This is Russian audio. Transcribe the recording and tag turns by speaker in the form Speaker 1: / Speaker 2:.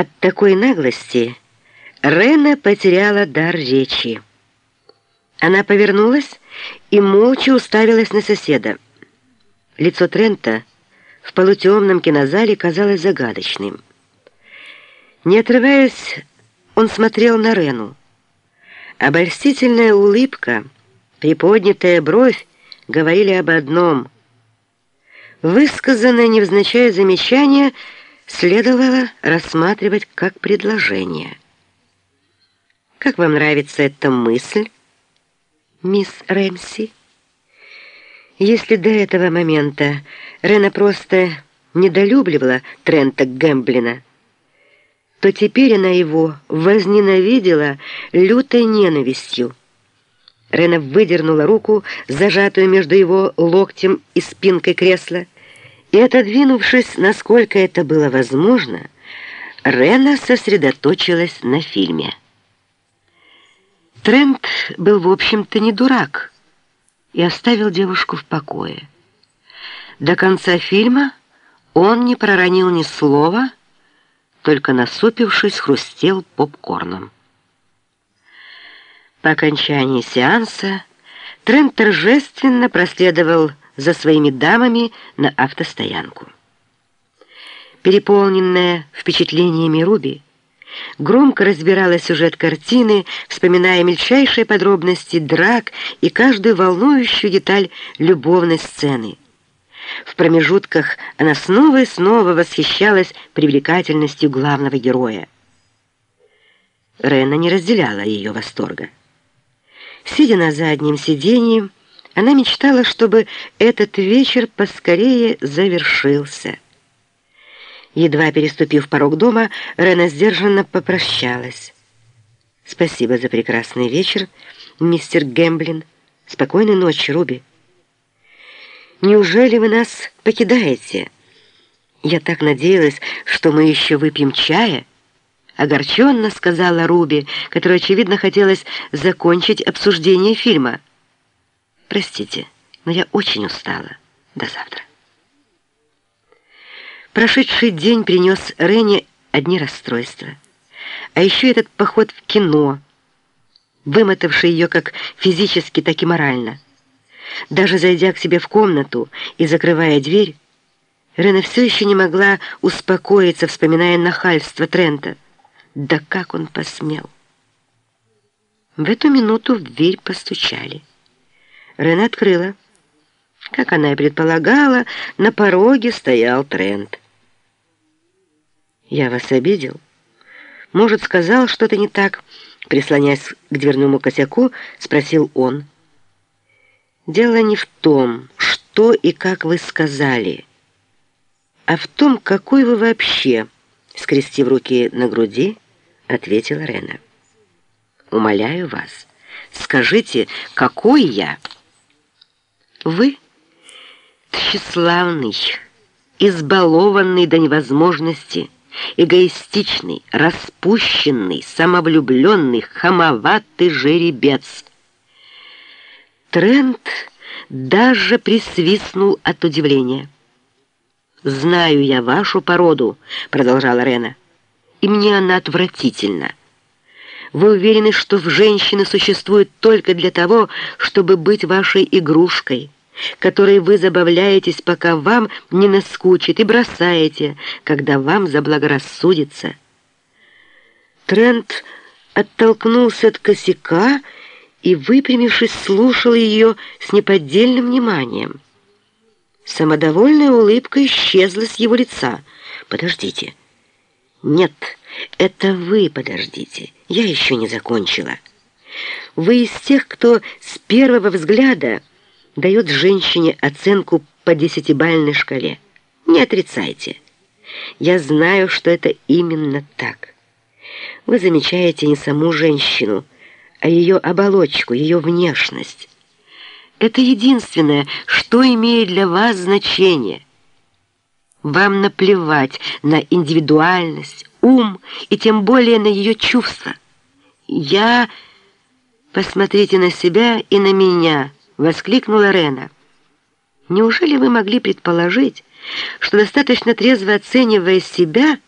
Speaker 1: От такой наглости Рена потеряла дар речи. Она повернулась и молча уставилась на соседа. Лицо Трента в полутемном кинозале казалось загадочным. Не отрываясь, он смотрел на Рену. Обольстительная улыбка, приподнятая бровь говорили об одном. Высказанное невзначай замечание следовало рассматривать как предложение. «Как вам нравится эта мысль, мисс Рэмси?» Если до этого момента Рена просто недолюбливала Трента Гэмблина, то теперь она его возненавидела лютой ненавистью. Рена выдернула руку, зажатую между его локтем и спинкой кресла, и, отодвинувшись, насколько это было возможно, Рена сосредоточилась на фильме. Трент был, в общем-то, не дурак и оставил девушку в покое. До конца фильма он не проронил ни слова, только насупившись, хрустел попкорном. По окончании сеанса Трент торжественно проследовал за своими дамами на автостоянку. Переполненная впечатлениями Руби, громко разбирала сюжет картины, вспоминая мельчайшие подробности драк и каждую волнующую деталь любовной сцены. В промежутках она снова и снова восхищалась привлекательностью главного героя. Рена не разделяла ее восторга. Сидя на заднем сиденье, она мечтала, чтобы этот вечер поскорее завершился. Едва переступив порог дома, Рена сдержанно попрощалась. «Спасибо за прекрасный вечер, мистер Гэмблин. Спокойной ночи, Руби». «Неужели вы нас покидаете?» «Я так надеялась, что мы еще выпьем чая». Огорченно сказала Руби, которой, очевидно, хотелось закончить обсуждение фильма. «Простите, но я очень устала. До завтра». Прошедший день принес Рене одни расстройства. А еще этот поход в кино, вымотавший ее как физически, так и морально. Даже зайдя к себе в комнату и закрывая дверь, Рена все еще не могла успокоиться, вспоминая нахальство Трента. Да как он посмел! В эту минуту в дверь постучали. Рена открыла. Как она и предполагала, на пороге стоял Трент. «Я вас обидел? Может, сказал что-то не так?» Прислоняясь к дверному косяку, спросил он. «Дело не в том, что и как вы сказали, а в том, какой вы вообще...» скрестив руки на груди, ответила Рена. «Умоляю вас, скажите, какой я?» «Вы тщеславный, избалованный до невозможности, эгоистичный, распущенный, самовлюбленный, хамоватый жеребец». Трент даже присвистнул от удивления. «Знаю я вашу породу», — продолжала Рена, — «и мне она отвратительна. Вы уверены, что в женщины существует только для того, чтобы быть вашей игрушкой, которой вы забавляетесь, пока вам не наскучит, и бросаете, когда вам заблагорассудится». Трент оттолкнулся от косяка и, выпрямившись, слушал ее с неподдельным вниманием. Самодовольная улыбка исчезла с его лица. «Подождите». «Нет, это вы подождите. Я еще не закончила. Вы из тех, кто с первого взгляда дает женщине оценку по десятибальной шкале. Не отрицайте. Я знаю, что это именно так. Вы замечаете не саму женщину, а ее оболочку, ее внешность. Это единственное, что имеет для вас значение. Вам наплевать на индивидуальность, ум и тем более на ее чувства. Я... Посмотрите на себя и на меня, воскликнула Рена. Неужели вы могли предположить, что достаточно трезво оценивая себя,